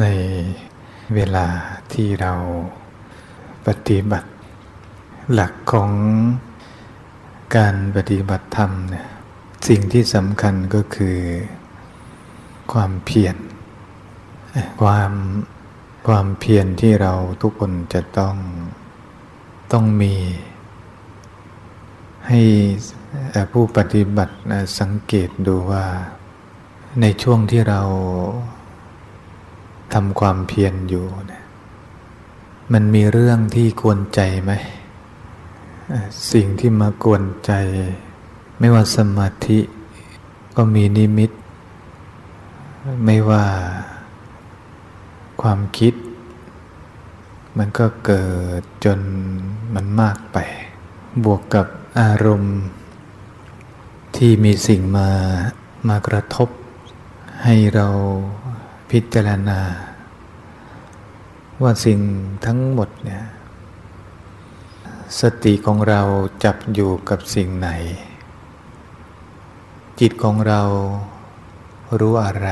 ในเวลาที่เราปฏิบัติ หลักของการปฏิบัติธรรมเนี่ยสิ่งที่สำคัญก็คือ ความเพียรความความเพียรที่เราทุกคนจะต้องต้องมี ให้ผู้ปฏิบัติสังเกตดูว่าในช่วงที่เรา ทำความเพียรอยู่นะมันมีเรื่องที่กวนใจไหม สิ่งที่มากวนใจ ไม่ว่าสมาธิก็มีนิมิต ไม่ว่าความคิด มันก็เกิดจนมันมากไป บวกกับอารมณ์ ที่มีสิ่งมามากระทบ ให้เรา พิจารณา ว่าสิ่งทั้งหมดเนี่ยสติของเราจับอยู่กับสิ่งไหน จิตของเรารู้อะไร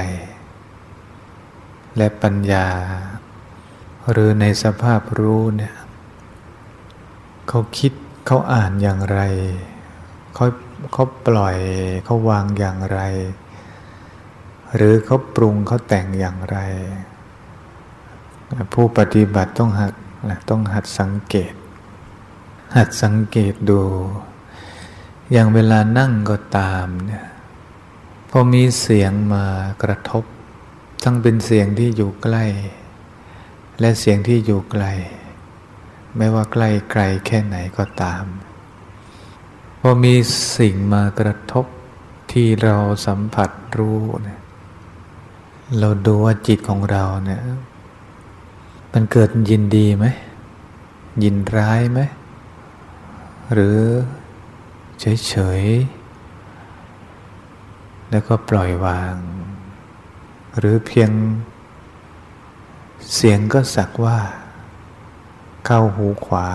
และปัญญา หรือในสภาพรู้เนี่ยเขาคิดเขาอ่านอย่างไรเขาเขาปล่อยเขาวางอย่างไร หรือเขาปรุงเขาแต่งอย่างไร ผู้ปฏิบัติต้องหัดต้องหัดสังเกต หัดสังเกตดู อย่างเวลานั่งก็ตามเนี่ยพอมีเสียงมากระทบ ทั้งเป็นเสียงที่อยู่ใกล้ และเสียงที่อยู่ไกล ไม่ว่าใกล้ไกลแค่ไหนก็ตาม พอมีสิ่งมากระทบที่เราสัมผัสรู้เนี่ย เราดูว่าจิตของเราเนี่ย มันเกิดยินดีไหม ยินร้ายไหม หรือเฉยๆ แล้วก็ปล่อยวาง หรือเพียงเสียงก็สักว่า เข้าหูขวา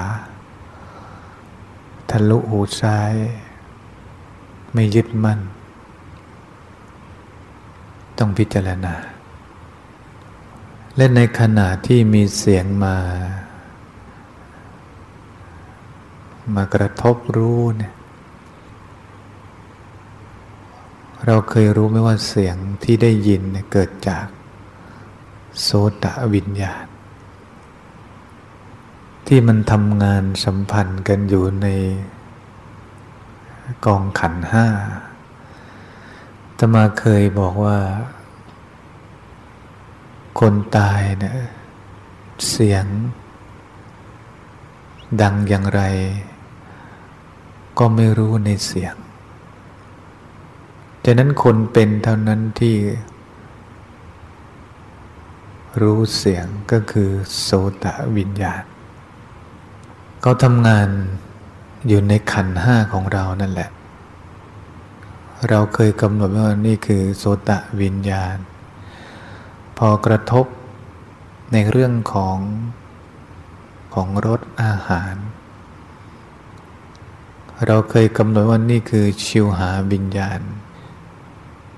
ทะลุหูซ้าย ไม่ยึดมั่น ต้องพิจารณา และในขณะที่มีเสียงมา มากระทบรู้เนี่ยเราเคยรู้ไหมว่าเสียงที่ได้ยินเกิดจากโสตวิญญาณ ที่มันทำงานสัมพันธ์กันอยู่ในกองขันห้า ตมาเคยบอกว่า คนตายเนี่ยเสียง ดังอย่างไร ก็ไม่รู้ในเสียงฉะนั้นคนเป็นเท่านั้นที่ รู้เสียงก็คือโสตวิญญาณเขาทำงานอยู่ในขันห้าของเรานั่นแหละ เราเคยกำหนดว่านี่คือโสตะวิญญาณ พอกระทบในเรื่องของของรสอาหาร เราเคยกำหนดว่านี่คือชิวหาวิญญาณ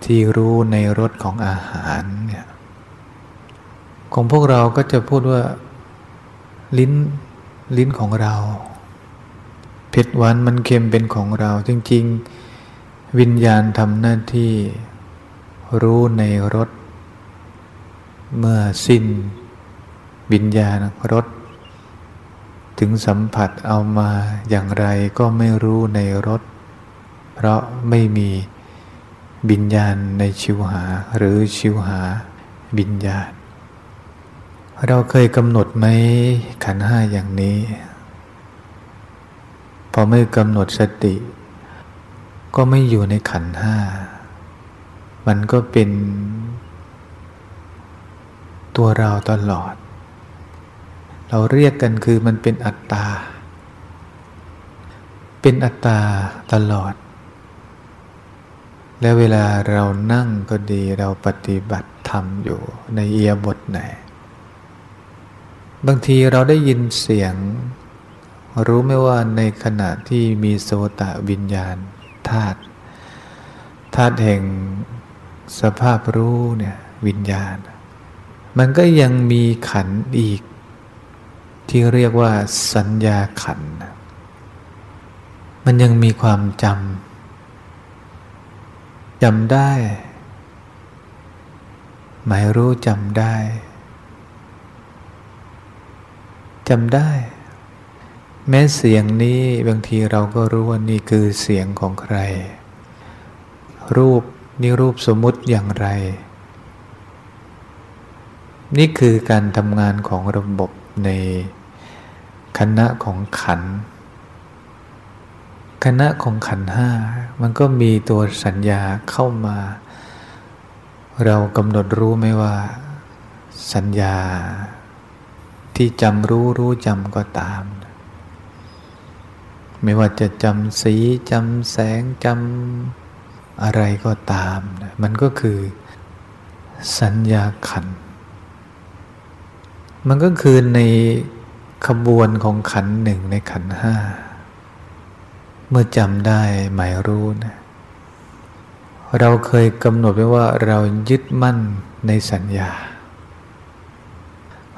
ที่รู้ในรสของอาหารเนี่ยของพวกเราก็จะพูดว่าลิ้นลิ้นของเราเผ็ดหวานมันเค็มเป็นของเราจริงๆ วิญญาณทำหน้าที่รู้ในรถเมื่อสิ้นวิญญาณรถถึงสัมผัสเอามาอย่างไรก็ไม่รู้ในรถเพราะไม่มีวิญญาณในชิวหาหรือชิวหาวิญญาณ เราเคยกำหนดไหมขันห้าอย่างนี้ พอไม่กำหนดสติ ก็ไม่อยู่ในขันห้า มันก็เป็น ตัวเราตลอด เราเรียกกันคือมันเป็นอัตตา เป็นอัตตาตลอด และเวลาเรานั่งก็ดีเราปฏิบัติธรรมอยู่ในเอียบทไหน บางทีเราได้ยินเสียง รู้ไม่ว่าในขณะที่มีโสตะวิญญาณ ธาตุธาตุแห่งสภาพรู้เนี่ยวิญญาณ มันก็ยังมีขันอีก ที่เรียกว่าสัญญาขัน มันยังมีความจำจำได้ หมายรู้จำได้จำได้ แม้เสียงนี้บางทีเราก็รู้ว่านี่คือเสียงของใคร รูปนี่รูปสมมุติอย่างไร นี่คือการทำงานของระบบในคณะของขัน คณะของขันห้ามันก็มีตัวสัญญาเข้ามา เรากำหนดรู้ไหมว่า สัญญาที่จำรู้รู้จำก็ตาม ไม่ว่าจะจำสีจำแสงจำอะไรก็ตามมันก็คือสัญญาขัน มันก็คือในขบวนของขันหนึ่งในขันห้า เมื่อจำได้หมายรู้นะเราเคยกำหนดไว้ว่าเรายึดมั่นในสัญญา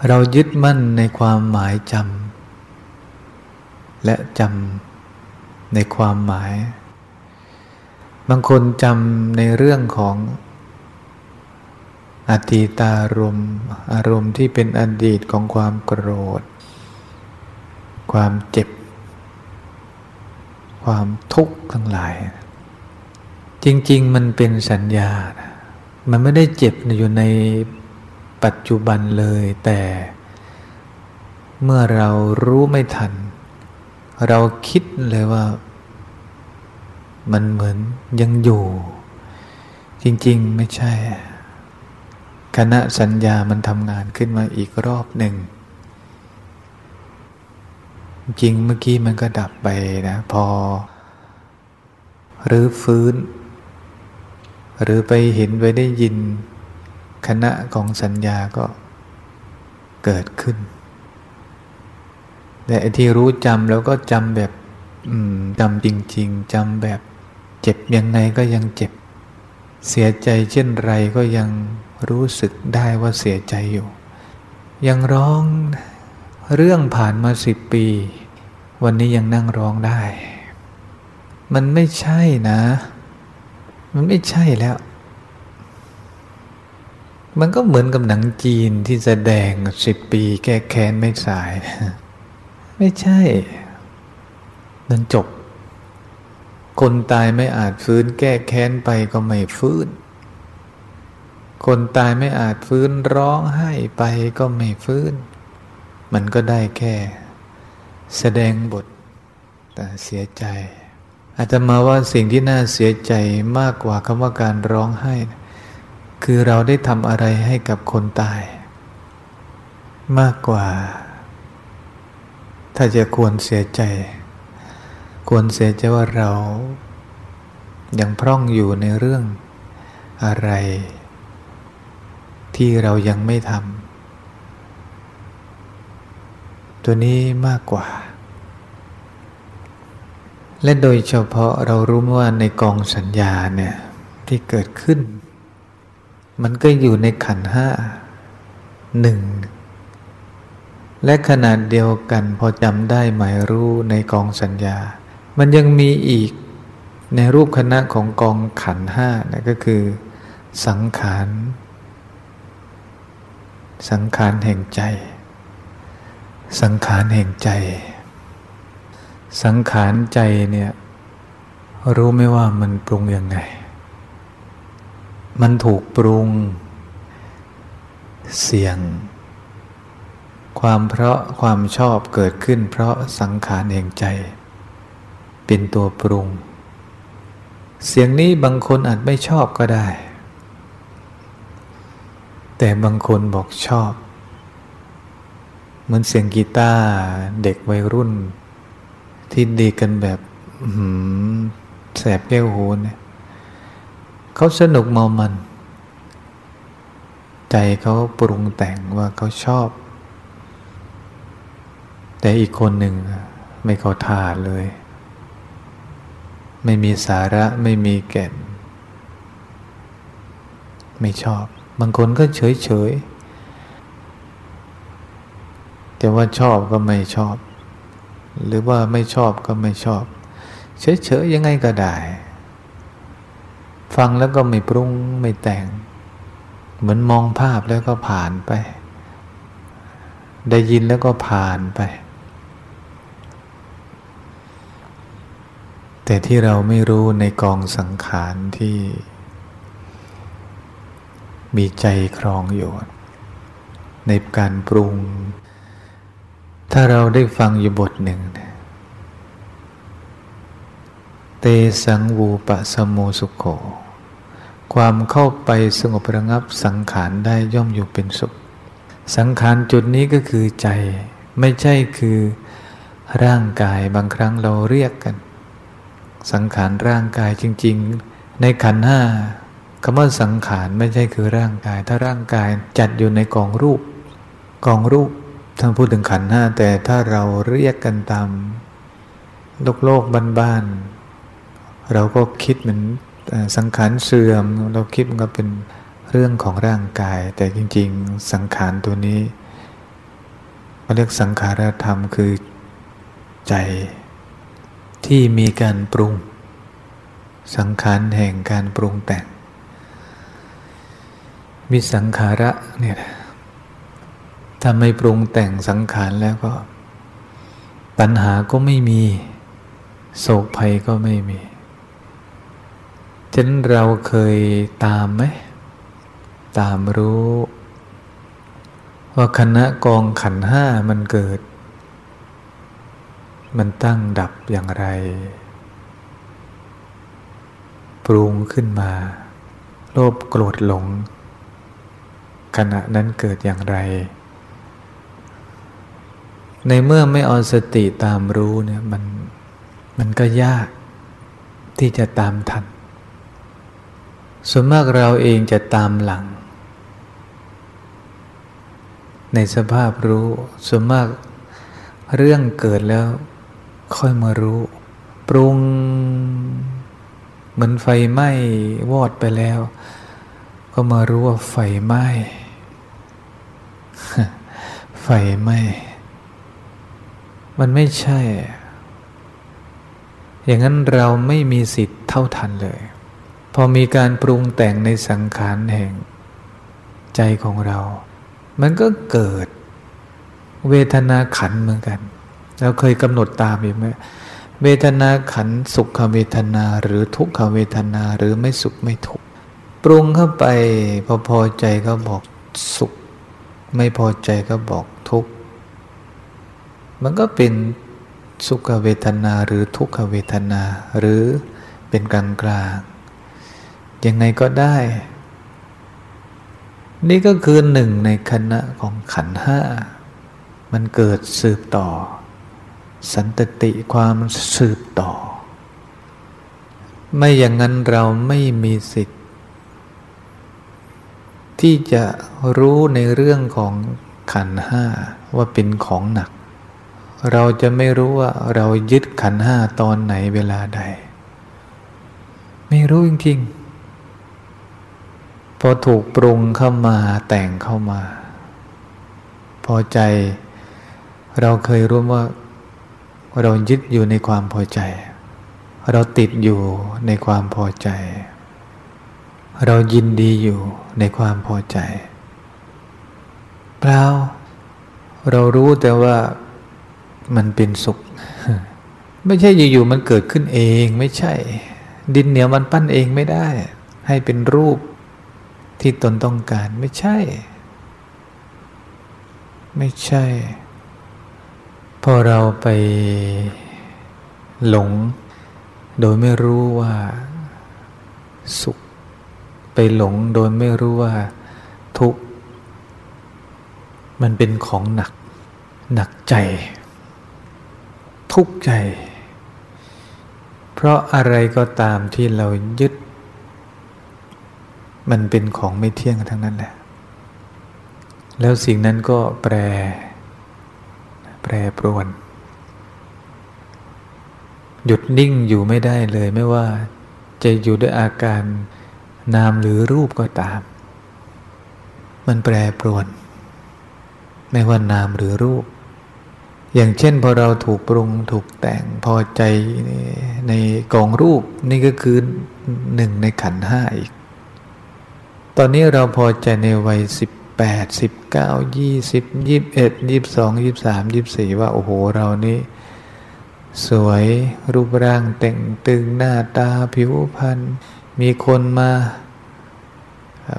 เรายึดมั่นในความหมายจำและจำ ในความหมาย บางคนจำในเรื่องของอติตารมอารมณ์ที่เป็นอดีตของความโกรธ ความเจ็บ ความทุกข์ทั้งหลาย จริง ๆ มันเป็นสัญญา มันไม่ได้เจ็บอยู่ในปัจจุบันเลย แต่เมื่อเรารู้ไม่ทัน เราคิดเลยว่า มันเหมือนยังอยู่ จริง ๆ ไม่ใช่ คณะสัญญามันทำงานขึ้นมาอีกรอบหนึ่ง จริงเมื่อกี้มันก็ดับไปนะ พอหรือฟื้น หรือไปเห็นไปได้ยิน คณะของสัญญาก็เกิดขึ้น แต่ที่รู้จำแล้วก็จำแบบจำจริง ๆจำแบบเจ็บยังไงก็ยังเจ็บ เสียใจเช่นไรก็ยังรู้สึกได้ว่าเสียใจอยู่ ยังร้องเรื่องผ่านมาสิบปี วันนี้ยังนั่งร้องได้ มันไม่ใช่นะ มันไม่ใช่แล้ว มันก็เหมือนกับหนังจีนที่แสดงสิบปีแก้แค้นไม่สาย ไม่ใช่มันจบ คนตายไม่อาจฟื้น แก้แค้นไปก็ไม่ฟื้น คนตายไม่อาจฟื้นร้องไห้ไปก็ไม่ฟื้น มันก็ได้แค่ แสดงบท แต่เสียใจอาจจะมาว่าสิ่งที่น่าเสียใจมากกว่าคำว่าการร้องไห้ คือเราได้ทำอะไรให้กับคนตาย มากกว่า ถ้าจะควรเสียใจ ควรเสียใจว่าเรา ยังพร่องอยู่ในเรื่องอะไร ที่เรายังไม่ทำตัวนี้มากกว่า และโดยเฉพาะเรารู้ว่าในกองสัญญาเนี่ยที่เกิดขึ้น มันก็อยู่ในขันห้าหนึ่ง และขนาดเดียวกันพอจำได้หมายรู้ในกองสัญญา มันยังมีอีกในรูปคณะของกองขันห้านะก็คือ สังขาร สังขารแห่งใจ สังขารแห่งใจ สังขารใจเนี่ยรู้ไม่ว่ามันปรุงยังไง มันถูกปรุง เสียง ความเพราะความชอบเกิดขึ้นเพราะสังขารเองใจ เป็นตัวปรุง เสียงนี้บางคนอาจไม่ชอบก็ได้ แต่บางคนบอกชอบ เหมือนเสียงกีตาร์เด็กวัยรุ่น ที่ดีกันแบบแสบแก้วหูเนี่ยเขาสนุกเมามัน ใจเขาปรุงแต่งว่าเขาชอบ แต่อีกคนหนึ่งไม่เขาทาเลย ไม่มีสาระไม่มีแก่น ไม่ชอบ บางคนก็เฉยเฉยจะว่าชอบก็ไม่ชอบ หรือว่าไม่ชอบก็ไม่ชอบ เฉยๆยังไงก็ได้ ฟังแล้วก็ไม่ปรุงไม่แต่ง เหมือนมองภาพแล้วก็ผ่านไป ได้ยินแล้วก็ผ่านไป แต่ที่เราไม่รู้ในกองสังขารที่ มีใจครองอยู่ ในการปรุง ถ้าเราได้ฟังอยู่บทหนึ่ง เตสังวูปะสโมสุขโข ความเข้าไปสงบระงับสังขารได้ย่อมอยู่เป็นสุข สังขารจุดนี้ก็คือใจ ไม่ใช่คือร่างกายบางครั้งเราเรียกกัน สังขารร่างกายจริง ๆ ในขันห้าคำว่าสังขารไม่ใช่คือร่างกาย ถ้าร่างกายจัดอยู่ในกองรูป กองรูปท่านพูดถึงขันห้าแต่ถ้าเราเรียกกันตามโลกโลกบ้านๆเราก็คิดเหมือนสังขารเสื่อม เราคิดมันก็เป็นเรื่องของร่างกาย แต่จริง ๆ สังขารตัวนี้เราเรียกสังขารธรรมคือใจ ที่มีการปรุง สังขารแห่งการปรุงแต่ง มีสังขาระเนี่ยถ้าไม่ปรุงแต่งสังขารแล้วก็ ปัญหาก็ไม่มี โศกภัยก็ไม่มีฉะนั้นเราเคยตามไหม ตามรู้ ว่าคณะกองขันห้ามันเกิด มันตั้งดับอย่างไร ปรุงขึ้นมา โลภโกรธหลง ขณะนั้นเกิดอย่างไร ในเมื่อไม่เอาสติตามรู้เนี่ยมันมันก็ยากที่จะตามทัน ส่วนมากเราเองจะตามหลัง ในสภาพรู้ส่วนมากเรื่องเกิดแล้ว ค่อยมารู้ ปรุง เหมือนไฟไหม้วอดไปแล้ว ก็มารู้ว่าไฟไหม้ไฟไหม้มันไม่ใช่ อย่างนั้นเราไม่มีสิทธิ์เท่าทันเลย พอมีการปรุงแต่งในสังขารแห่ง ใจของเรา มันก็เกิด เวทนาขันเหมือนกัน เราเคยกำหนดตามอยู่ไหมเวทนาขันสุขเวทนาหรือทุกขเวทนาหรือไม่สุขไม่ทุกข์ปรุงเข้าไปพอพอใจก็บอกสุข ไม่พอใจก็บอกทุกข์มันก็เป็นสุขเวทนาหรือทุกขเวทนา หรือเป็นกลางกลางยังไงก็ได้ นี่ก็คือหนึ่งในคณะของขันห้า มันเกิดสืบต่อ สันตติความสืบต่อ ไม่อย่างนั้นเราไม่มีสิทธิ์ ที่จะรู้ในเรื่องของขันห้าว่าเป็นของหนัก เราจะไม่รู้ว่าเรายึดขันห้าตอนไหนเวลาใด ไม่รู้จริงๆ พอถูกปรุงเข้ามาแต่งเข้ามา พอใจเราเคยรู้ว่า เรายึดอยู่ในความพอใจ เราติดอยู่ในความพอใจ เรายินดีอยู่ในความพอใจ เปล่าเรารู้แต่ว่ามันเป็นสุข ไม่ใช่อยู่ๆมันเกิดขึ้นเองไม่ใช่ ดินเหนียวมันปั้นเองไม่ได้ ให้เป็นรูปที่ตนต้องการไม่ใช่ ไม่ใช่ พอเราไปหลง โดยไม่รู้ว่าสุข ไปหลงโดยไม่รู้ว่าทุกข์ มันเป็นของหนัก หนักใจ ทุกข์ใจ เพราะอะไรก็ตามที่เรายึด มันเป็นของไม่เที่ยงทั้งนั้นแหละ แล้วสิ่งนั้นก็แปร แปรปรวน หยุดนิ่งอยู่ไม่ได้เลยไม่ว่า จะอยู่ด้วยอาการนามหรือรูปก็ตาม มันแปรปรวน ไม่ว่านามหรือรูป อย่างเช่นพอเราถูกปรุงถูกแต่งพอใจในกองรูปนี่ก็คือหนึ่งในขันห้าอีก ตอนนี้เราพอใจในวัยสิบ ดสิบเก้ายี่สิบยี่สิบเอ็ดยี่สิบสองยี่สิบสามยี่สิบสี่ว่า โอ้โหเรานี่สวยรูปร่างแต่งตึงหน้าตาผิวพรรณมีคนมา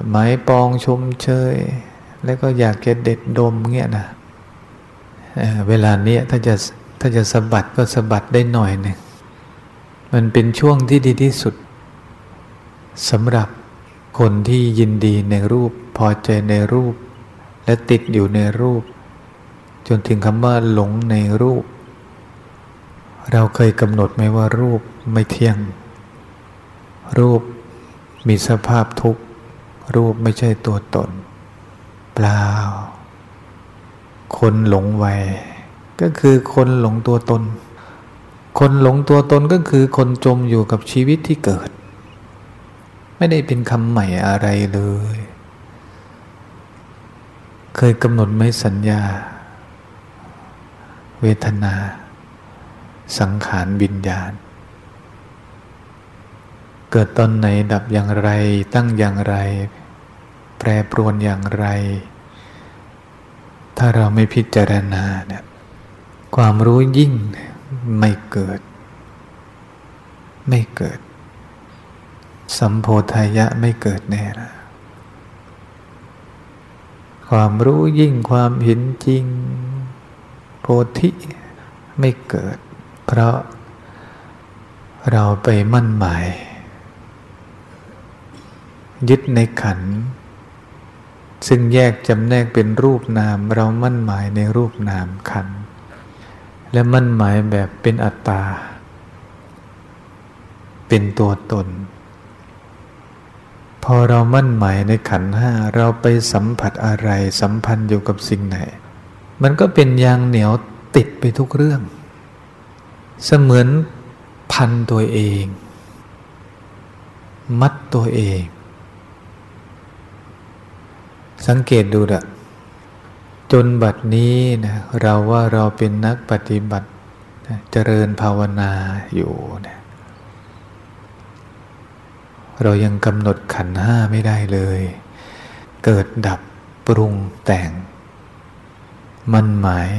หมายปองชมเชย แล้วก็อยากจะเด็ดดมเงี้ยนะเวลาเนี้ยถ้าจะถ้าจะสะบัดก็สะบัดได้หน่อยหนึ่งมันเป็นช่วงที่ดีที่สุดสำหรับ คนที่ยินดีในรูปพอใจในรูป และติดอยู่ในรูป จนถึงคำว่าหลงในรูป เราเคยกำหนดไหมว่ารูปไม่เที่ยง รูปมีสภาพทุกข์ รูปไม่ใช่ตัวตน เปล่า คนหลงไวก็คือคนหลงตัวตน คนหลงตัวตนก็คือคนจมอยู่กับชีวิตที่เกิด ไม่ได้เป็นคำใหม่อะไรเลย เคยกำหนดไม่สัญญา เวทนา สังขารวิญญาณ เกิดตอนไหนดับอย่างไร ตั้งอย่างไร แปรปรวนอย่างไร ถ้าเราไม่พิจารณาเนี่ยความรู้ยิ่งไม่เกิด ไม่เกิด สัมโพธายะไม่เกิดแน่ละความรู้ยิ่งความเห็นจริง โพธิไม่เกิด เพราะเราไปมั่นหมาย ยึดในขัน ซึ่งแยกจำแนกเป็นรูปนาม เรามั่นหมายในรูปนามขัน และมั่นหมายแบบเป็นอัตตา เป็นตัวตน พอเรามั่นหมายในขันห้าเราไปสัมผัสอะไรสัมพันธ์อยู่กับสิ่งไหน มันก็เป็นยางเหนียวติดไปทุกเรื่อง เสมือนพันตัวเอง มัดตัวเอง สังเกตดูนะจนบัดนี้นะเราว่าเราเป็นนักปฏิบัติเจริญภาวนาอยู่นะ เรายังกำหนดขันห้าไม่ได้เลย เกิดดับปรุงแต่ง มันหมาย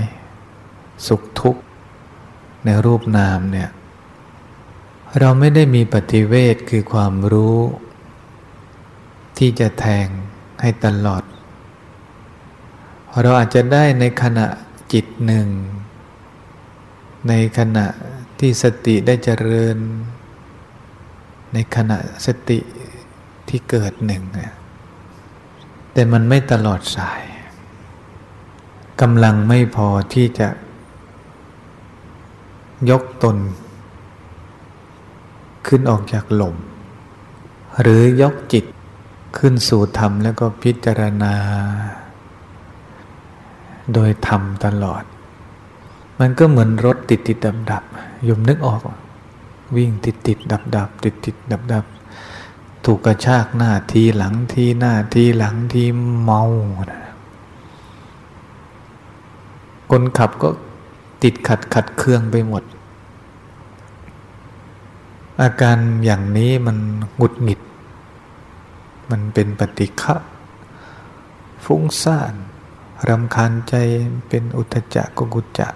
สุขทุกข์ ในรูปนามเนี่ย เราไม่ได้มีปฏิเวทคือความรู้ ที่จะแทงให้ตลอด เราอาจจะได้ในขณะจิตหนึ่ง ในขณะที่สติได้เจริญ ในขณะสติที่เกิดหนึ่งเนี่ยแต่มันไม่ตลอดสายกำลังไม่พอที่จะยกตน ขึ้นออกจากหล่ม หรือยกจิตขึ้นสู่ธรรมแล้วก็พิจารณา โดยธรรมตลอด มันก็เหมือนรถติดติดดับดับยมนึกออก วิ่งติดติดดับดับติดติดดับดับถูกกระชากหน้าทีหลังทีหน้าทีหลังทีเมาคนขับก็ติดขัดขัดเครื่องไปหมด อาการอย่างนี้มันหงุดหงิด มันเป็นปฏิฆะฟุ้งซ่านรำคาญใจเป็นอุทจักกุกุจัก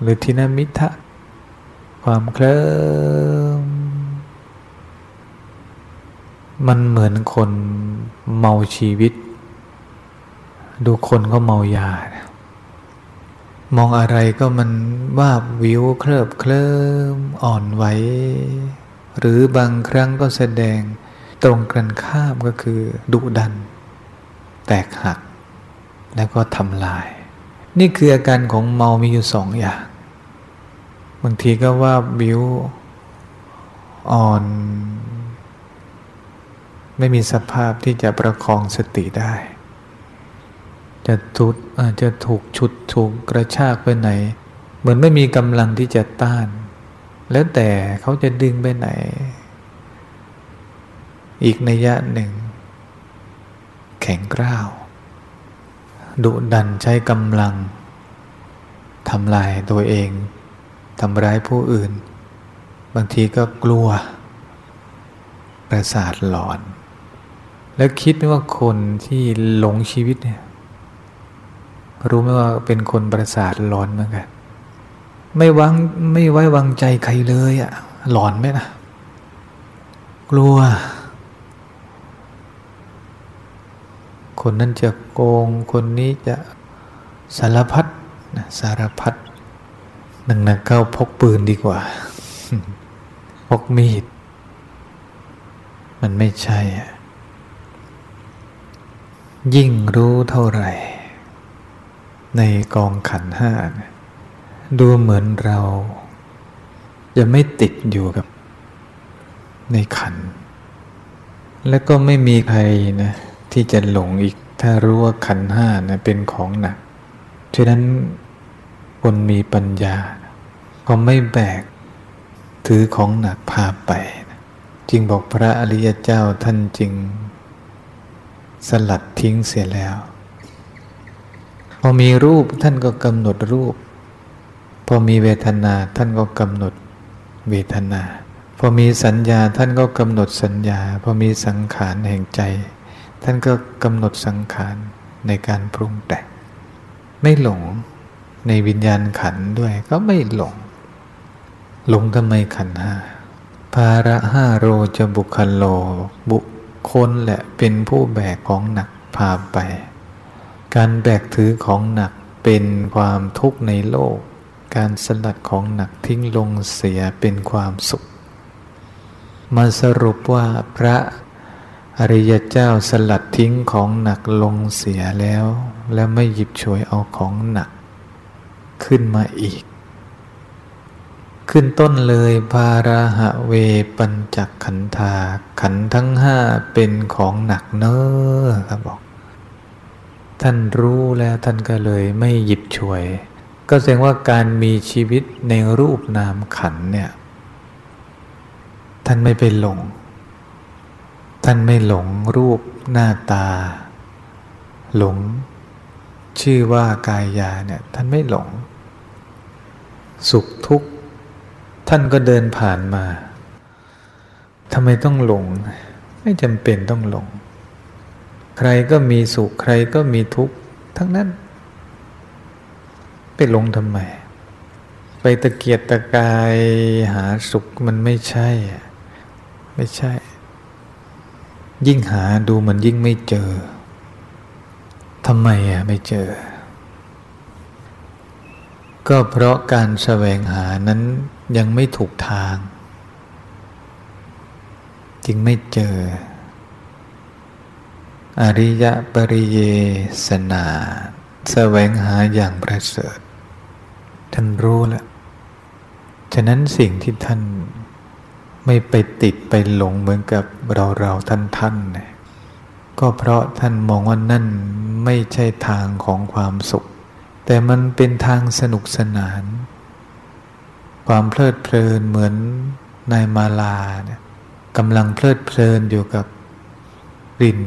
หรือทินามิทะ ความเคลิ้มมันเหมือนคนเมาชีวิต ดูคนก็เมายา มองอะไรก็มันวาบวิวเคลิบเคลิ้มอ่อนไหวหรือบางครั้งก็แสดงตรงกันข้ามก็คือดุดัน แตกหัก แล้วก็ทำลาย นี่คืออาการของเมามีอยู่สองอย่าง บางทีก็ว่าบิวอ่อน ไม่มีสภาพที่จะประคองสติได้ จะทุดอาจจะถูกชุดถูกกระชากไปไหน เหมือนไม่มีกำลังที่จะต้าน แล้วแต่เขาจะดึงไปไหน อีกในยยะหนึ่ง แข็งกร้าวดุดันใช้กำลังทำลายตัวเอง ทำร้ายผู้อื่น บางทีก็กลัว ประสาทหลอน แล้วคิดไหมว่าคนที่หลงชีวิตเนี่ยรู้ไหมว่าเป็นคนประสาทหลอนเหมือนกันไม่วางไม่ไว้วางใจใครเลยอะหลอนไหมนะกลัว คนนั้นจะโกงคนนี้จะสารพัดสารพัด หนังนักเข้าพกปืนดีกว่า พกมีด มันไม่ใช่ ยิ่งรู้เท่าไหร่ ในกองขันห้า ดูเหมือนเรา จะไม่ติดอยู่กับ ในขัน และก็ไม่มีใครนะ ที่จะหลงอีก ถ้ารู้ว่าขันห้านะเป็นของหนักฉะนั้นคนมีปัญญา ก็ไม่แบก ถือของหนักพาไป จึงบอกพระอริยเจ้าท่านจึง สลัดทิ้งเสียแล้ว พอมีรูปท่านก็กำหนดรูป พอมีเวทนาท่านก็กำหนดเวทนา พอมีสัญญาท่านก็กำหนดสัญญา พอมีสังขารแห่งใจ ท่านก็กำหนดสังขารในการปรุงแต่งไม่หลงในวิญญาณขันด้วยก็ไม่หลง หลงทำไมขันห้าภาระห้าโรจะบุคโล บุคคลแหละเป็นผู้แบกของหนักพาไป การแบกถือของหนักเป็นความทุกข์ในโลก การสลัดของหนักทิ้งลงเสียเป็นความสุข มาสรุปว่าพระอริยเจ้าสลัดทิ้งของหนักลงเสียแล้ว แล้วไม่หยิบฉวยเอาของหนัก ขึ้นมาอีก ขึ้นต้นเลยภาราหะเวปัญจขันธาขันทั้งห้าเป็นของหนักเนอครับบอก ท่านรู้แล้วท่านก็เลยไม่หยิบฉวย ก็แสดงว่าการมีชีวิตในรูปนามขันเนี่ย ท่านไม่ไปหลง ท่านไม่หลงรูปหน้าตา หลง ชื่อว่ากายาเนี่ย ท่านไม่หลง สุขทุกข์ ท่านก็เดินผ่านมาทำไมต้องหลง ไม่จำเป็นต้องหลง ใครก็มีสุข ใครก็มีทุกข์ ทั้งนั้น ไปหลงทำไม ไปตะเกียกตะกายหาสุขมันไม่ใช่ ไม่ใช่ ยิ่งหาดูมันยิ่งไม่เจอทำไมอะไม่เจอ ก็เพราะการแสวงหานั้น ยังไม่ถูกทาง จึงไม่เจอ อริยปริเยสนาแสวงหาอย่างประเสริฐ ท่านรู้แล้ว ฉะนั้นสิ่งที่ท่านไม่ไปติดไปหลงเหมือนกับเราเราท่านท่านเนี่ยก็เพราะท่านมองว่านั่นไม่ใช่ทางของความสุข แต่มันเป็นทางสนุกสนาน ความเพลิดเพลินเหมือนนายมาลาเนี่ยกำลังเพลิดเพลินอยู่กับกลิ่น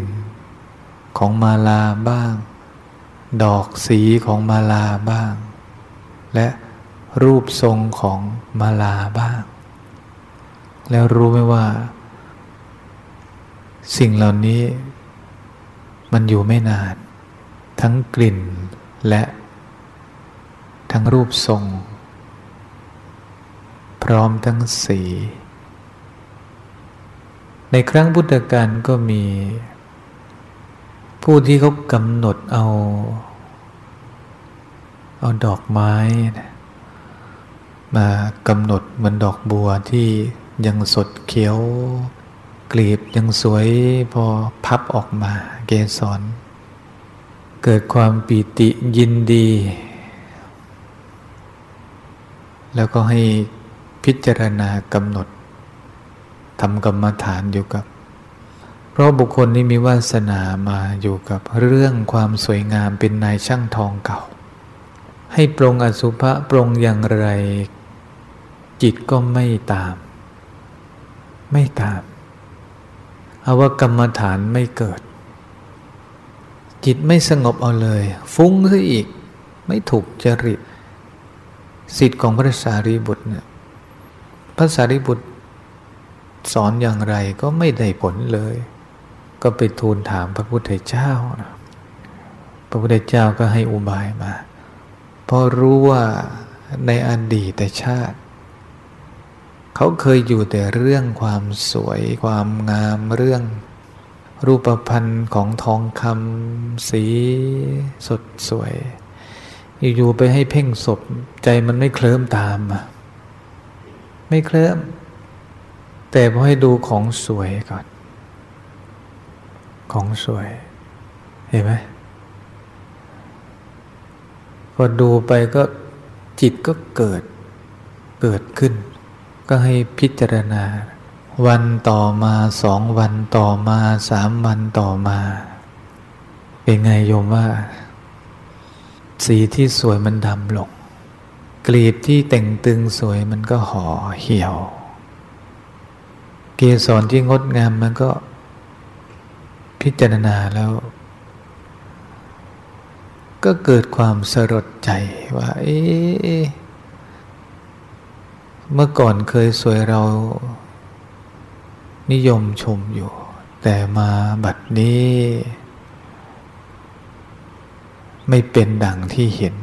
ของมาลาบ้าง ดอกสีของมาลาบ้าง และรูปทรงของมาลาบ้าง แล้วรู้ไหมว่า สิ่งเหล่านี้มันอยู่ไม่นาน ทั้งกลิ่นและทั้งรูปทรง พร้อมทั้งสีในครั้งพุทธกาลก็มี ผู้ที่เขากำหนดเอา เอาดอกไม้ มากำหนดเหมือนดอกบัวที่ยังสดเขียว กลีบยังสวยพอพับออกมาเกสร เกิดความปีติยินดี แล้วก็ให้ พิจารณากำหนดทำกรรมฐานอยู่กับ เพราะบุคคลนี้มีวาสนามาอยู่กับเรื่องความสวยงามเป็นนายช่างทองเก่า ให้ปรงอสุภะปรงอย่างไร จิตก็ไม่ตาม ไม่ตามเอาว่ากรรมฐานไม่เกิด จิตไม่สงบเอาเลย ฟุ้งซะอีก ไม่ถูกจริตสิทธิ์ของพระสารีบุตรเนี่ย ระสารีบุตรสอนอย่างไรก็ไม่ได้ผลเลย ก็ไปทูลถามพระพุทธเจ้า พระพุทธเจ้าก็ให้อุบายมา เพราะรู้ว่าในอดีตชาติ เขาเคยอยู่แต่เรื่องความสวย ความงามเรื่องรูปพันธ์ของทองคำสีสดสวย อยู่ไปให้เพ่งศพ ใจมันไม่เคลิ้มตาม ไม่เคลิ้มแต่พอให้ดูของสวยก่อน ของสวย เห็นไหมพอดูไปก็จิตก็เกิด เกิดขึ้น ก็ให้พิจารณา วันต่อมาสองวันต่อมาสามวันต่อมา เป็นไงโยมว่า สีที่สวยมันดำลง กลีบที่แต่งตึงสวยมันก็ห่อเหี่ยว เกสรที่งดงามมันก็พิจารณาแล้ว ก็เกิดความสลดใจว่า เอ๊ะเมื่อก่อนเคยสวยเรา นิยมชมอยู่ แต่มาบัดนี้ ไม่เป็นดังที่เห็น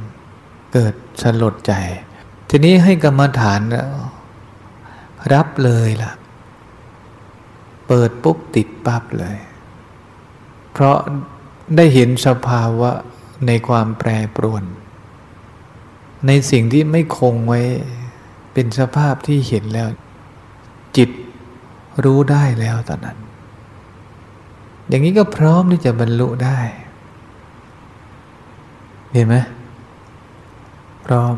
เกิดสลดใจ ทีนี้ให้กรรมฐานรับเลยล่ะ เปิดปุ๊บติดปั๊บเลย เพราะได้เห็นสภาวะในความแปรปรวน ในสิ่งที่ไม่คงไว้เป็นสภาพที่เห็นแล้ว จิตรู้ได้แล้วตอนนั้น อย่างนี้ก็พร้อมที่จะบรรลุได้ เห็นไหม พร้อม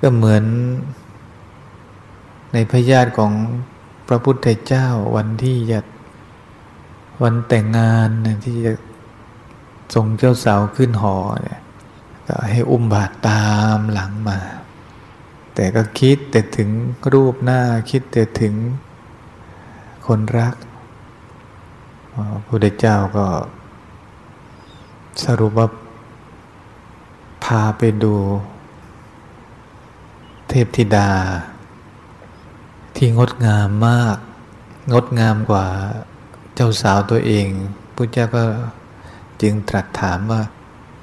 ก็เหมือนในพยาธิของพระพุทธเจ้าวันที่จะวันแต่งงานที่จะส่งเจ้าสาวขึ้นหอเนี่ยก็ให้อุ้มบาตรตามหลังมา แต่ก็คิดแต่ถึงรูปหน้าคิดแต่ถึงคนรักพระพุทธเจ้าก็สรุปว่า พาไปดู เทพธิดา ที่งดงามมาก งดงามกว่าเจ้าสาวตัวเองพุทธเจ้าก็จึงตรัสถามว่า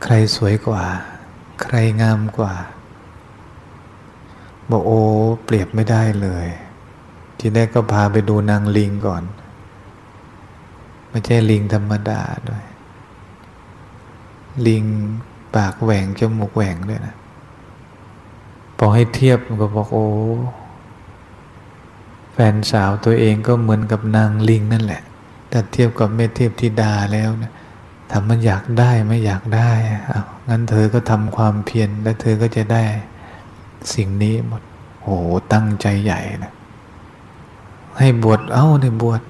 ใครสวยกว่า ใครงามกว่าบอกโอ้เปรียบไม่ได้เลย ทีแรกก็พาไปดูนางลิงก่อน ไม่ใช่ลิงธรรมดาด้วย ลิง ปากแหว่งจมูกแหว่งด้วยนะพอให้เทียบมันก็บอกโอ้แฟนสาวตัวเองก็เหมือนกับนางลิงนั่นแหละ แต่เทียบกับเมเทพธิดาแล้วนะทำมันอยากได้ไม่อยากได้เอางั้นเธอก็ทำความเพียรและเธอก็จะได้สิ่งนี้หมดโอ้ตั้งใจใหญ่นะให้บวชเอ้าในบวช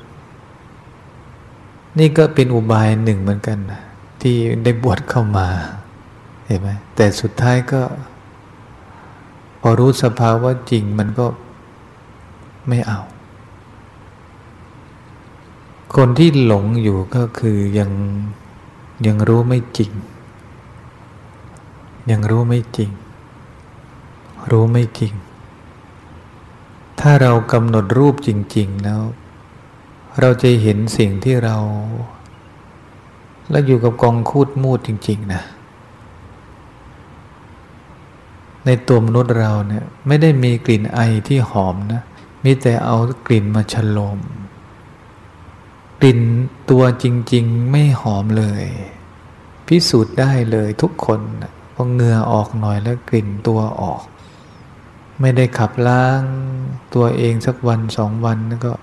นี่ก็เป็นอุบายหนึ่งเหมือนกันนะที่ได้บวชเข้ามา เห็นไหมแต่สุดท้ายก็ พอรู้สภาวะจริงมันก็ไม่เอา คนที่หลงอยู่ก็คือยังยังรู้ไม่จริง ยังรู้ไม่จริง รู้ไม่จริง ถ้าเรากำหนดรูปจริง ๆ แล้ว เราจะเห็นสิ่งที่เรา แล้วอยู่กับกองคูดมูดจริง ๆ นะ ในตัวมนุษย์เราเนี่ยไม่ได้มีกลิ่นไอที่หอมนะ มีแต่เอากลิ่นมาฉลมกลิ่นตัวจริง ๆ ไม่หอมเลย พิสูจน์ได้เลยทุกคนพอเหงื่อออกหน่อยแล้วกลิ่นตัวออก ไม่ได้ขับล้างตัวเองสักวันสองวันก็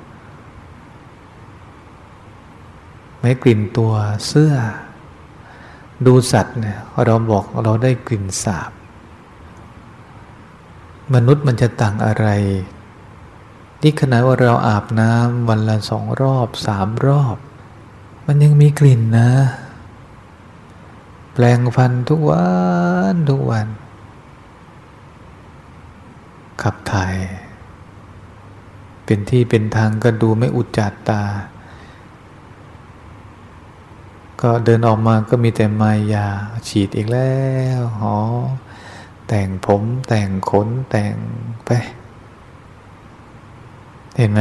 ไม่กลิ่นตัวเสื้อ ดูสัตว์เนี่ยเราบอกเราได้กลิ่นสาบ มนุษย์มันจะต่างอะไร นี่ขณะว่าเราอาบน้ำวันละสองรอบสามรอบ มันยังมีกลิ่นนะ แปลงฟันทุกวันทุกวัน ขับถ่าย เป็นที่เป็นทางก็ดูไม่อุจจาตา ก็เดินออกมาก็มีแต่มายาฉีดอีกแล้วหอ แต่งผมแต่งขนแต่งไป เห็นไหม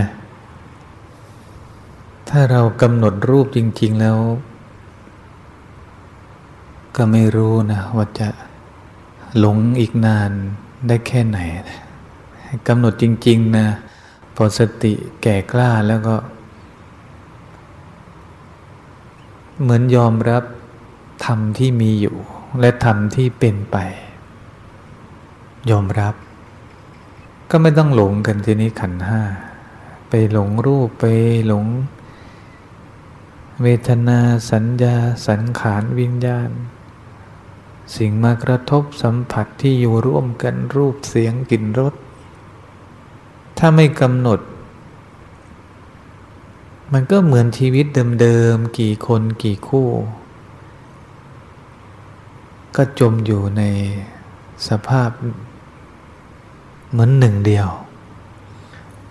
ถ้าเรากำหนดรูปจริง ๆแล้ว ก็ไม่รู้นะ ว่าจะหลงอีกนานได้แค่ไหนกำหนดจริง ๆ นะพอสติแก่กล้าแล้วก็ เหมือนยอมรับธรรมที่มีอยู่ และธรรมที่เป็นไป ยอมรับ ก็ไม่ต้องหลงกันทีนี้ขันห้า ไปหลงรูปไปหลง เวทนาสัญญา สังขารวิญญาณ สิ่งมากระทบสัมผัสที่อยู่ร่วมกันรูปเสียงกลิ่นรส ถ้าไม่กำหนด มันก็เหมือนชีวิตเดิมๆ กี่คนกี่คู่ ก็จมอยู่ในสภาพ เหมือนหนึ่งเดียว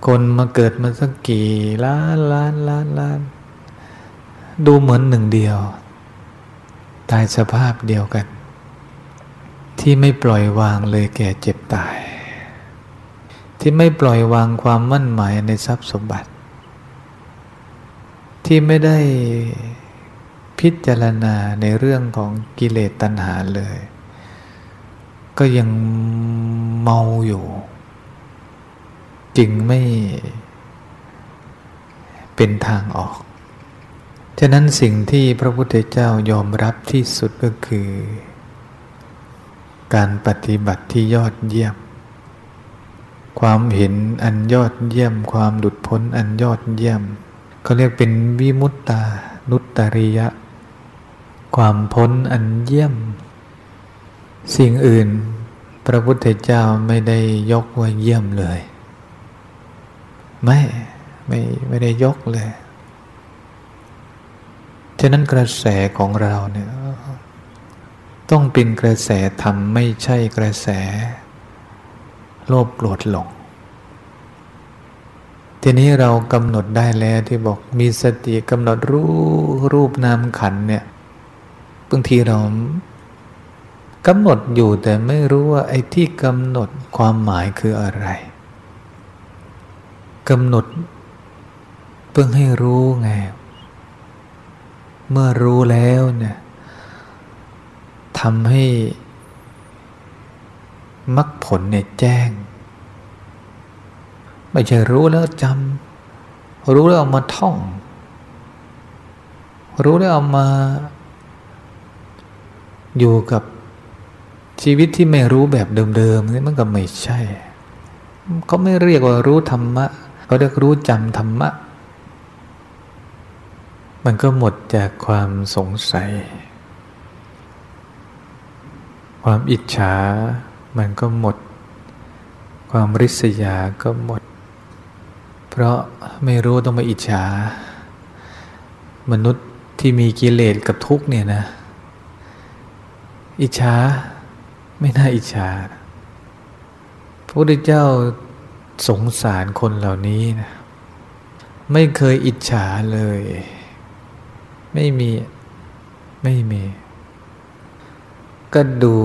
คนมาเกิดมาสักกี่ล้านล้านล้านล้านดูเหมือนหนึ่งเดียว ตายสภาพเดียวกัน ที่ไม่ปล่อยวางเลยแก่เจ็บตาย ที่ไม่ปล่อยวางความมั่นหมายในทรัพย์สมบัติ ที่ไม่ได้พิจารณาในเรื่องของกิเลสตัณหาเลย ก็ยังเมาอยู่ จึงไม่เป็นทางออก ฉะนั้นสิ่งที่พระพุทธเจ้ายอมรับที่สุดก็คือ การปฏิบัติที่ยอดเยี่ยม ความเห็นอันยอดเยี่ยม ความหลุดพ้นอันยอดเยี่ยมเขาเรียกเป็นวิมุตตานุตตริยะ ความพ้นอันเยี่ยม สิ่งอื่น พระพุทธเจ้าไม่ได้ยกว่าเยี่ยมเลย ไม่ไม่ไม่ได้ยกเลย ฉะนั้นกระแสของเราเนี่ยต้องเป็นกระแสธรรมไม่ใช่กระแส โลภโกรธหลง ทีนี้เรากำหนดได้แล้วที่บอกมีสติกำหนดรูรูปนามขันเนี่ยบางทีเรากำหนดอยู่แต่ไม่รู้ว่าไอ้ที่กำหนดความหมายคืออะไร กำหนด เพื่อให้รู้ไง เมื่อรู้แล้วเนี่ยทำให้มรรคผลเนี่ยแจ้ง ไม่ใช่รู้แล้วจำรู้แล้วเอามาท่อง รู้แล้วเอามา อยู่กับชีวิตที่ไม่รู้แบบเดิมๆนี่มันก็ไม่ใช่ เขาไม่เรียกว่ารู้ธรรมะ เขาเรียกรู้จำธรรมะ มันก็หมดจากความสงสัย ความอิจฉา มันก็หมด ความริษยาก็หมด เพราะไม่รู้ต้องมาอิจฉา มนุษย์ที่มีกิเลสกับทุกเนี่ยนะ อิจฉา ไม่น่าอิจฉาพระพุทธเจ้า สงสารคนเหล่านี้นะไม่เคยอิจฉาเลย ไม่มีไม่มี ก็ดู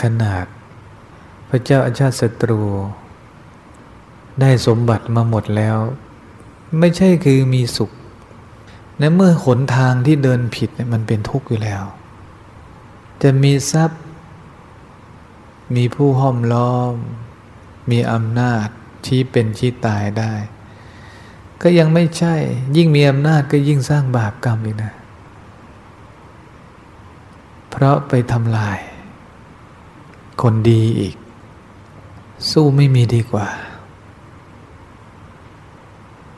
ขนาด พระเจ้าอาชาติศัตรู ได้สมบัติมาหมดแล้ว ไม่ใช่คือมีสุขในเมื่อหนทางที่เดินผิดมันเป็นทุกข์อยู่แล้ว จะมีทรัพย์ มีผู้ห้อมล้อม มีอำนาจชี้เป็นชี้ตายได้ ก็ยังไม่ใช่ ยิ่งมีอำนาจก็ยิ่งสร้างบาปกรรมอีกนะ เพราะไปทำลาย คนดีอีก สู้ไม่มีดีกว่า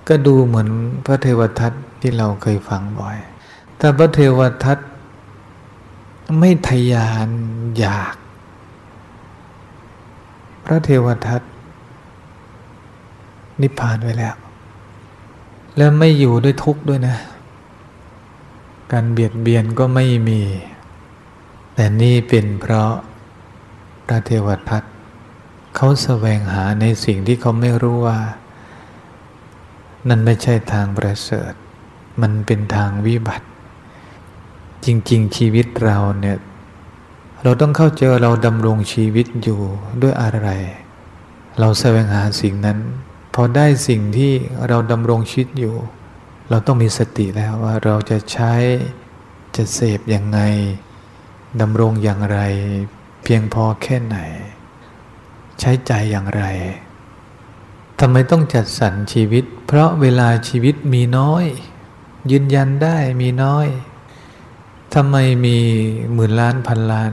ก็ดูเหมือนพระเทวทัตที่เราเคยฟังบ่อย แต่พระเทวทัตไม่ทยานอยาก พระเทวทัตนิพพานไว้แล้ว แล้วไม่อยู่ด้วยทุกข์ด้วยนะ การเบียดเบียนก็ไม่มี แต่นี่เป็นเพราะพระเทวทัตเขาแสวงหาในสิ่งที่เขาไม่รู้ว่า นั่นไม่ใช่ทางประเสริฐ มันเป็นทางวิบัติ จริง ๆ ชีวิตเราเนี่ย เราต้องเข้าใจอเราดำรงชีวิตอยู่ด้วยอะไร เราแสวงหาสิ่งนั้น พอได้สิ่งที่เราดำรงชีวิตอยู่ เราต้องมีสติแล้วว่าเราจะใช้จะเสพอย่างไงดำรงอย่างไร เพียงพอแค่ไหน ใช้ใจอย่างไรทำไมต้องจัดสรรชีวิต เพราะเวลาชีวิตมีน้อย ยืนยันได้มีน้อย ทำไมมีหมื่นล้านพันล้าน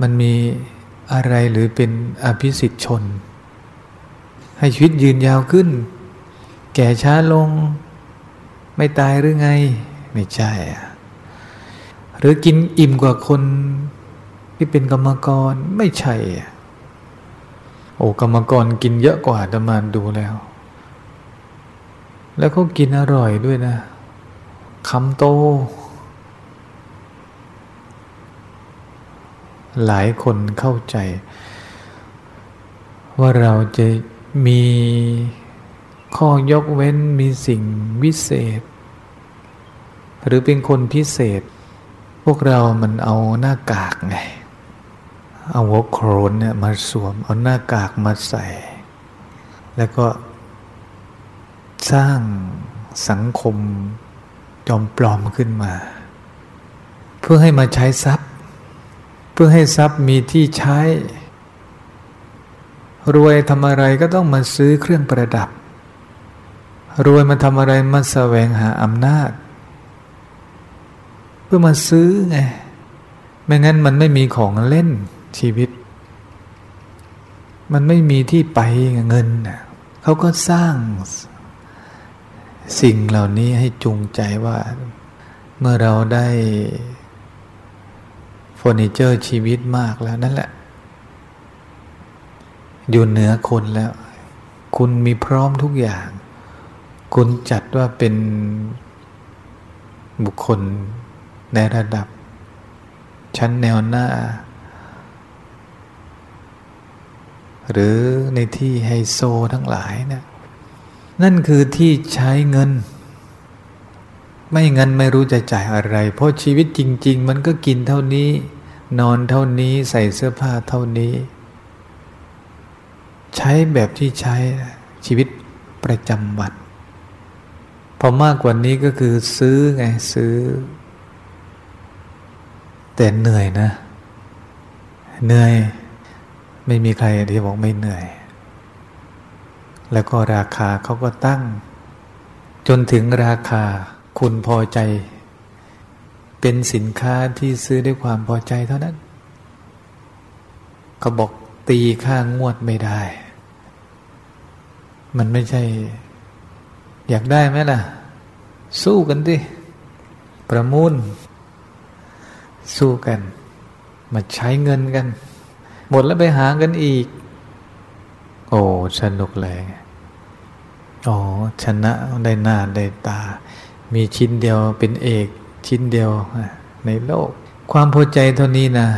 มันมีอะไรหรือเป็นอภิสิทธิชน ให้ชีวิตยืนยาวขึ้น แก่ช้าลง ไม่ตายหรือไง ไม่ใช่หรือกินอิ่มกว่าคนที่เป็นกรรมกรไม่ใช่โอ้กรรมกรกินเยอะกว่าตมานดูแล้ว แล้วเขากินอร่อยด้วยนะคำโต หลายคนเข้าใจ ว่าเราจะมีข้อยกเว้นมีสิ่งวิเศษ หรือเป็นคนพิเศษ พวกเรามันเอาหน้ากากไง เอาหัวโครนเนี่ยมาสวม เอาหน้ากากมาใส่ แล้วก็สร้างสังคมจอมปลอมขึ้นมา เพื่อให้มาใช้ทรัพย์ พื่อให้ทรัพย์มีที่ใช้ รวยทำอะไรก็ต้องมาซื้อเครื่องประดับ รวยมาทำอะไรมาแสวงหาอำนาจ เพื่อมาซื้อไงไม่งั้นมันไม่มีของเล่นชีวิต มันไม่มีที่ไปเงินเขาก็สร้างสิ่งเหล่านี้ให้จูงใจว่า เมื่อเราได้ เฟอร์นิเจอร์ชีวิตมากแล้วนั่นแหละ อยู่เหนือคนแล้ว คุณมีพร้อมทุกอย่าง คุณจัดว่าเป็นบุคคลในระดับ ชั้นแนวหน้า หรือในที่ไฮโซทั้งหลายเนะี่ยนั่นคือที่ใช้เงิน ไม่เงินไม่รู้จะจ่ายอะไร เพราะชีวิตจริง ๆ มันก็กินเท่านี้ นอนเท่านี้ใส่เสื้อผ้าเท่านี้ ใช้แบบที่ใช้ชีวิตประจำวันพอมากกว่านี้ก็คือซื้อไงซื้อ แต่เหนื่อยนะ เหนื่อย ไม่มีใครที่บอกไม่เหนื่อย แล้วก็ราคาเขาก็ตั้ง จนถึงราคา คุณพอใจ เป็นสินค้าที่ซื้อด้วยความพอใจเท่านั้นเขาบอกตีค่างวดไม่ได้ มันไม่ใช่ อยากได้ไหมล่ะ สู้กันดิประมูล สู้กัน มาใช้เงินกัน หมดแล้วไปหากันอีก โอ้สนุกเลยอ๋อชนะได้หน้าได้ตา มีชิ้นเดียวเป็นเอกชิ้นเดียวในโลก ความพอใจเท่านี้นะ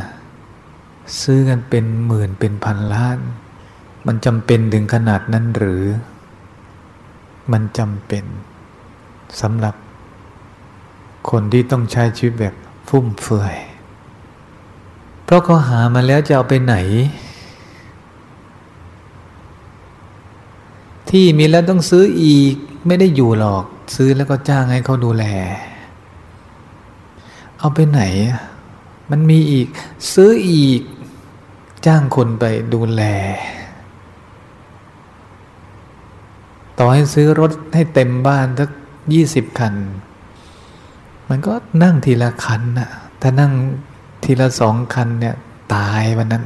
ซื้อกันเป็นหมื่นเป็นพันล้าน มันจำเป็นถึงขนาดนั้นหรือ มันจำเป็นสำหรับคนที่ต้องใช้ชีวิตแบบฟุ่มเฟือย เพราะเขาหามาแล้วจะเอาไปไหน ที่มีแล้วต้องซื้ออีกไม่ได้อยู่หรอก ซื้อแล้วก็จ้างให้เขาดูแล เอาไปไหน มันมีอีก ซื้ออีก จ้างคนไปดูแล ต่อให้ซื้อรถให้เต็มบ้านสักยี่สิบคัน มันก็นั่งทีละคันนะถ้านั่งทีละสองคันเนี่ยตายวันนั้น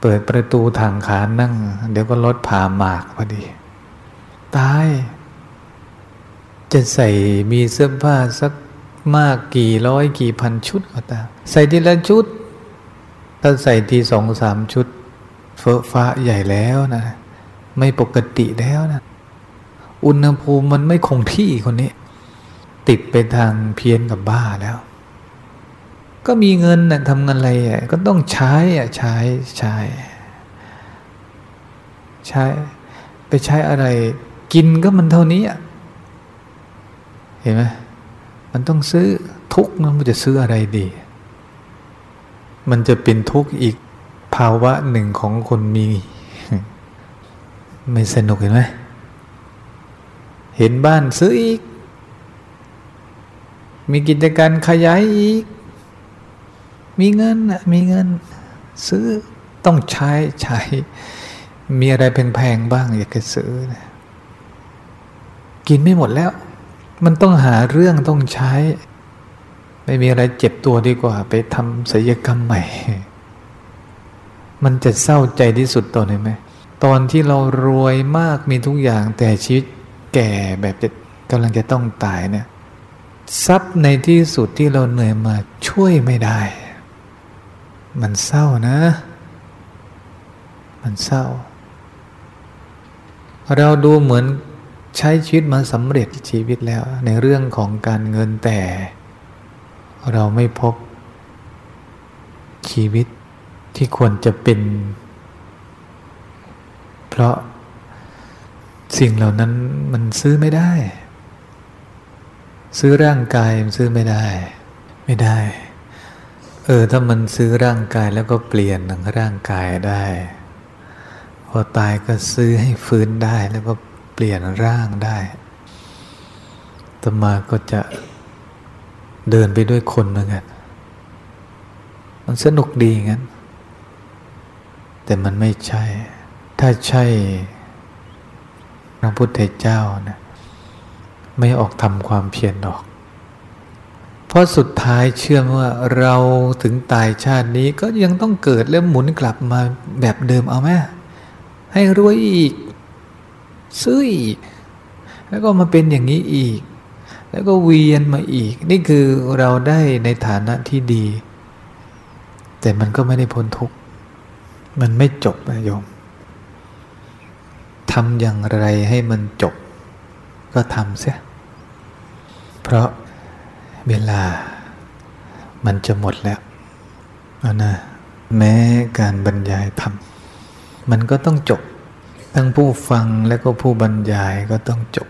เปิดประตูทางขานั่ง เดี๋ยวก็รถผ่าหมากพอดี ตาย จะใส่มีเสื้อผ้าสักมากกี่ร้อยกี่พันชุดก็ตามใส่ทีละชุด ถ้าใส่ทีสองสามชุด เฟอะฟ้าใหญ่แล้วนะ ไม่ปกติแล้วนะ อุณหภูมิมันไม่คงที่คนนี้ ติดไปทางเพี้ยนกับบ้าแล้ว ก็มีเงินนะทำงานอะไรอะก็ต้องใช้อะใช้ใช้ใช้ ไปใช้อะไร กินก็มันเท่านี้อะ เห็นไหมมันต้องซื้อทุกมันจะซื้ออะไรดี มันจะเป็นทุกข์อีกภาวะหนึ่งของคนมี ไม่สนุกเห็นไหมเห็นบ้านซื้ออีก มีกิจการขยายอีก มีเงินอะมีเงิน ซื้อต้องใช้ใช้ มีอะไรแพงๆบ้างอยากจะซื้อนะกินไม่หมดแล้ว มันต้องหาเรื่องต้องใช้ ไม่มีอะไรเจ็บตัวดีกว่า ไปทำศัลยกรรมใหม่ มันจะเศร้าใจที่สุดตอนไหนไหมตอนที่เรารวยมากมีทุกอย่างแต่ชีวิตแก่แบบจะกำลังจะต้องตายเนี่ยทรัพย์ในที่สุดที่เราเหนื่อยมาช่วยไม่ได้ มันเศร้านะ มันเศร้า เราดูเหมือน ใช้ชีวิตมาสำเร็จชีวิตแล้วในเรื่องของการเงินแต่ เราไม่พบชีวิตที่ควรจะเป็น เพราะสิ่งเหล่านั้นมันซื้อไม่ได้ ซื้อร่างกายมันซื้อไม่ได้ ไม่ได้ เออ ถ้ามันซื้อร่างกายแล้วก็เปลี่ยนหนังร่างกายได้ พอตายก็ซื้อให้ฟื้นได้แล้วก็ เปลี่ยนร่างได้ตมาก็จะเดินไปด้วยคนเหมือนกัน มันสนุกดีงั้น แต่มันไม่ใช่ ถ้าใช่พระพุทธเจ้านะไม่ออกทำความเพียรออก เพราะสุดท้ายเชื่อว่าเราถึงตายชาตินี้ก็ยังต้องเกิดแล้วหมุนกลับมาแบบเดิมเอาไหมให้รวยอีก ซื้ออีก แล้วก็มาเป็นอย่างนี้อีก แล้วก็เวียนมาอีก นี่คือเราได้ในฐานะที่ดี แต่มันก็ไม่ได้พ้นทุกข์มันไม่จบนะโยมทำอย่างไรให้มันจบ ก็ทำเสีย เพราะเวลามันจะหมดแล้วนะแม้การบรรยายธรรมมันก็ต้องจบ ทั้งผู้ฟังและก็ผู้บรรยายก็ต้องจบ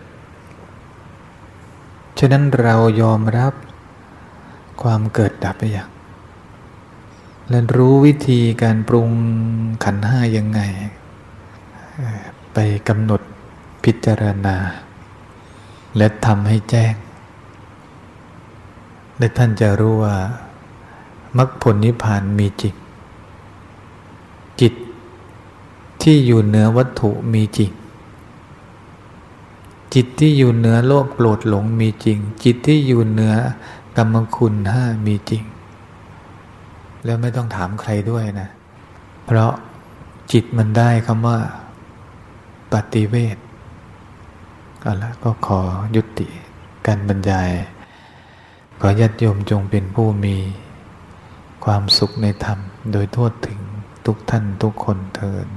ฉะนั้นเรายอมรับความเกิดดับไปอย่างและรู้วิธีการปรุงขันห้ายังไง ไปกำหนดพิจารณา และทำให้แจ้ง และท่านจะรู้ว่ามรรคผลนิพพานมีจริงจิต ที่อยู่เหนือวัตถุมีจริง จิตที่อยู่เหนือโลภโกรธหลงมีจริง จิตที่อยู่เหนือกรรมคุณห้ามีจริง แล้วไม่ต้องถามใครด้วยนะ เพราะจิตมันได้คำว่า ปฏิเวทก็แล้วก็ขอยุติการบรรยาย ขอญาติโยมจงเป็นผู้มีความสุขในธรรม โดยทั่วถึงทุกท่านทุกคนเทิน